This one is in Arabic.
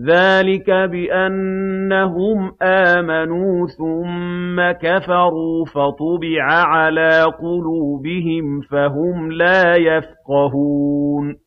ذَٰلِكَ بِأَنَّهُمْ آمَنُوا ثُمَّ كَفَرُوا فَطُبِعَ عَلَىٰ قُلُوبِهِمْ فَهُمْ لَا يَفْقَهُونَ